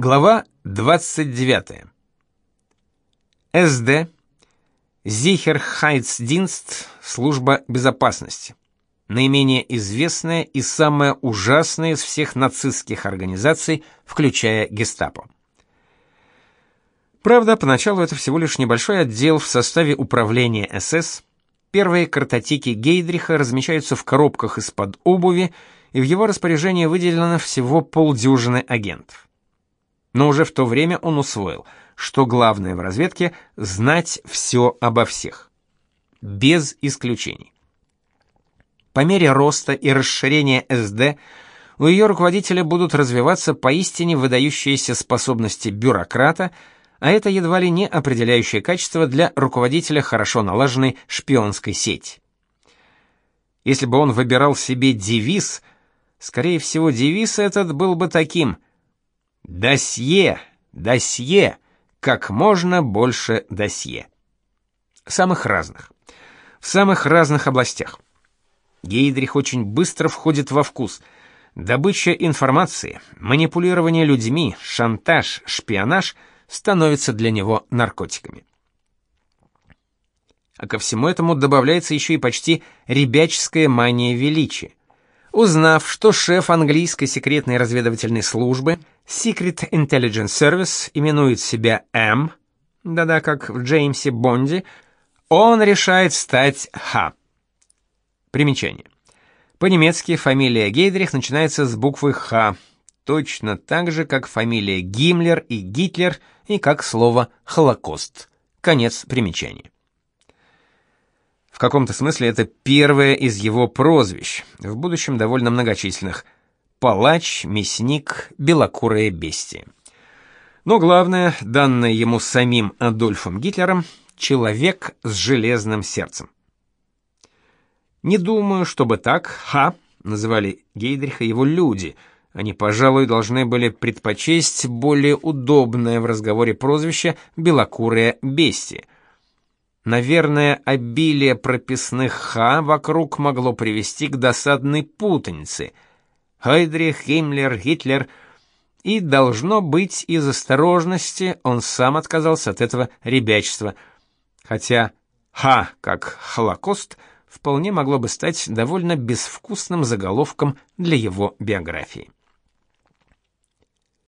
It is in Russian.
Глава 29. СД. Зихерхайцдинст, служба безопасности. Наименее известная и самая ужасная из всех нацистских организаций, включая Гестапо. Правда, поначалу это всего лишь небольшой отдел в составе управления СС. Первые картотеки Гейдриха размещаются в коробках из-под обуви, и в его распоряжении выделено всего полдюжины агентов. Но уже в то время он усвоил, что главное в разведке — знать все обо всех. Без исключений. По мере роста и расширения СД у ее руководителя будут развиваться поистине выдающиеся способности бюрократа, а это едва ли не определяющее качество для руководителя хорошо налаженной шпионской сети. Если бы он выбирал себе девиз, скорее всего, девиз этот был бы таким — Досье, досье, как можно больше досье. Самых разных. В самых разных областях. Гейдрих очень быстро входит во вкус. Добыча информации, манипулирование людьми, шантаж, шпионаж становятся для него наркотиками. А ко всему этому добавляется еще и почти ребяческая мания величия. Узнав, что шеф английской секретной разведывательной службы – Secret Intelligence Service именует себя М, да-да, как в Джеймсе Бонде, он решает стать Х. Примечание. По-немецки фамилия Гейдрих начинается с буквы Х, точно так же, как фамилия Гиммлер и Гитлер и как слово «Холокост». Конец примечания. В каком-то смысле это первое из его прозвищ, в будущем довольно многочисленных – палач, мясник, белокурое бестие. Но главное, данное ему самим Адольфом Гитлером, человек с железным сердцем. Не думаю, чтобы так Ха называли Гейдриха его люди. Они, пожалуй, должны были предпочесть более удобное в разговоре прозвище белокурое бестие. Наверное, обилие прописных «ха» вокруг могло привести к досадной путанице – Хайдрих, Гиммлер, Гитлер. И, должно быть, из осторожности он сам отказался от этого ребячества. Хотя «Ха», как «Холокост», вполне могло бы стать довольно безвкусным заголовком для его биографии.